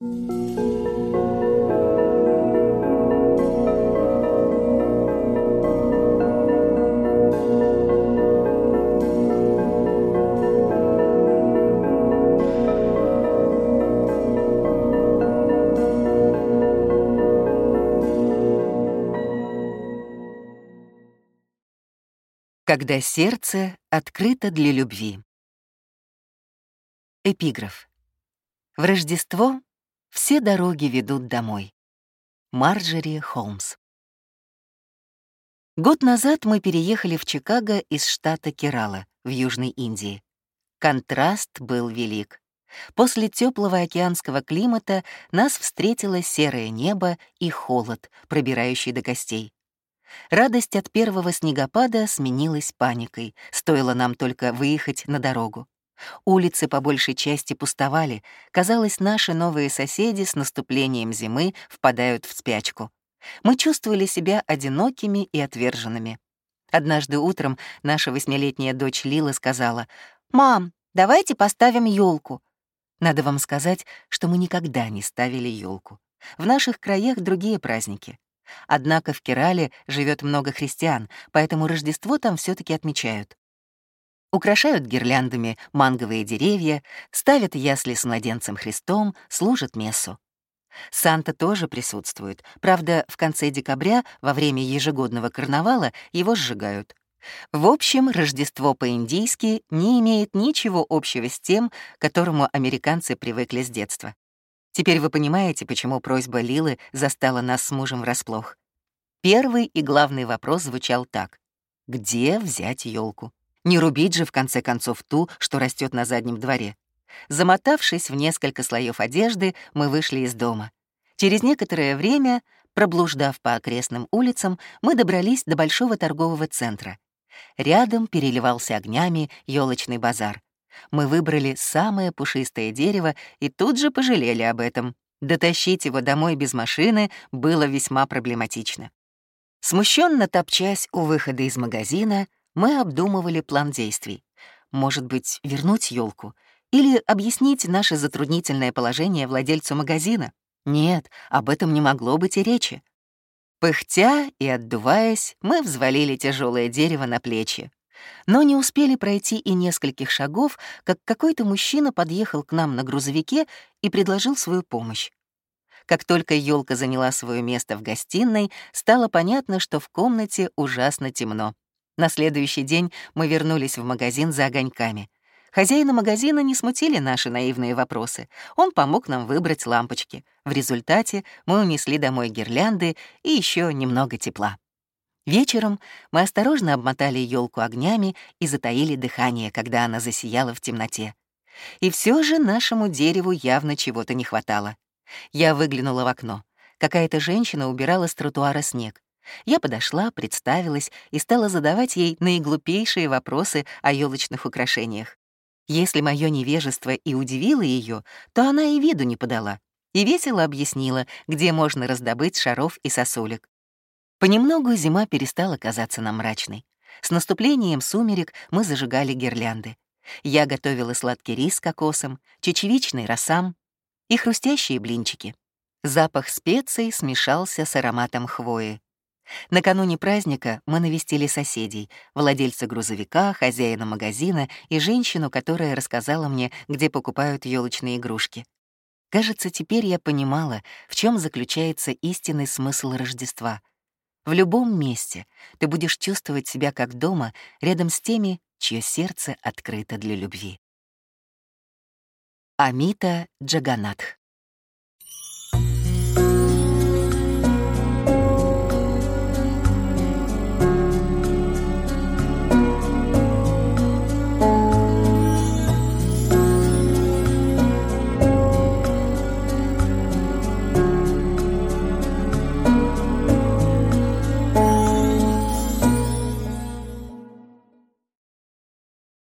Когда сердце открыто для любви. Эпиграф. В Рождество все дороги ведут домой. Марджери Холмс. Год назад мы переехали в Чикаго из штата Керала в Южной Индии. Контраст был велик. После теплого океанского климата нас встретило серое небо и холод, пробирающий до костей. Радость от первого снегопада сменилась паникой, стоило нам только выехать на дорогу. Улицы по большей части пустовали, казалось, наши новые соседи с наступлением зимы впадают в спячку. Мы чувствовали себя одинокими и отверженными. Однажды утром наша восьмилетняя дочь Лила сказала, «Мам, давайте поставим елку. Надо вам сказать, что мы никогда не ставили елку. В наших краях другие праздники. Однако в Керале живет много христиан, поэтому Рождество там все таки отмечают. Украшают гирляндами манговые деревья, ставят ясли с младенцем Христом, служат мессу. Санта тоже присутствует, правда, в конце декабря, во время ежегодного карнавала, его сжигают. В общем, Рождество по-индийски не имеет ничего общего с тем, к которому американцы привыкли с детства. Теперь вы понимаете, почему просьба Лилы застала нас с мужем врасплох. Первый и главный вопрос звучал так. Где взять елку? Не рубить же, в конце концов, ту, что растет на заднем дворе. Замотавшись в несколько слоев одежды, мы вышли из дома. Через некоторое время, проблуждав по окрестным улицам, мы добрались до большого торгового центра. Рядом переливался огнями елочный базар. Мы выбрали самое пушистое дерево и тут же пожалели об этом. Дотащить его домой без машины было весьма проблематично. Смущенно топчась у выхода из магазина, мы обдумывали план действий. Может быть, вернуть елку или объяснить наше затруднительное положение владельцу магазина? Нет, об этом не могло быть и речи. Пыхтя и отдуваясь, мы взвалили тяжелое дерево на плечи. Но не успели пройти и нескольких шагов, как какой-то мужчина подъехал к нам на грузовике и предложил свою помощь. Как только елка заняла свое место в гостиной, стало понятно, что в комнате ужасно темно. На следующий день мы вернулись в магазин за огоньками. Хозяина магазина не смутили наши наивные вопросы. Он помог нам выбрать лампочки. В результате мы унесли домой гирлянды и еще немного тепла. Вечером мы осторожно обмотали елку огнями и затаили дыхание, когда она засияла в темноте. И все же нашему дереву явно чего-то не хватало. Я выглянула в окно. Какая-то женщина убирала с тротуара снег. Я подошла, представилась и стала задавать ей наиглупейшие вопросы о елочных украшениях. Если мое невежество и удивило ее, то она и виду не подала и весело объяснила, где можно раздобыть шаров и сосулек. Понемногу зима перестала казаться нам мрачной. С наступлением сумерек мы зажигали гирлянды. Я готовила сладкий рис с кокосом, чечевичный росам и хрустящие блинчики. Запах специй смешался с ароматом хвои. Накануне праздника мы навестили соседей, владельца грузовика, хозяина магазина и женщину, которая рассказала мне, где покупают елочные игрушки. Кажется, теперь я понимала, в чем заключается истинный смысл Рождества. В любом месте ты будешь чувствовать себя как дома рядом с теми, чье сердце открыто для любви. Амита Джаганатх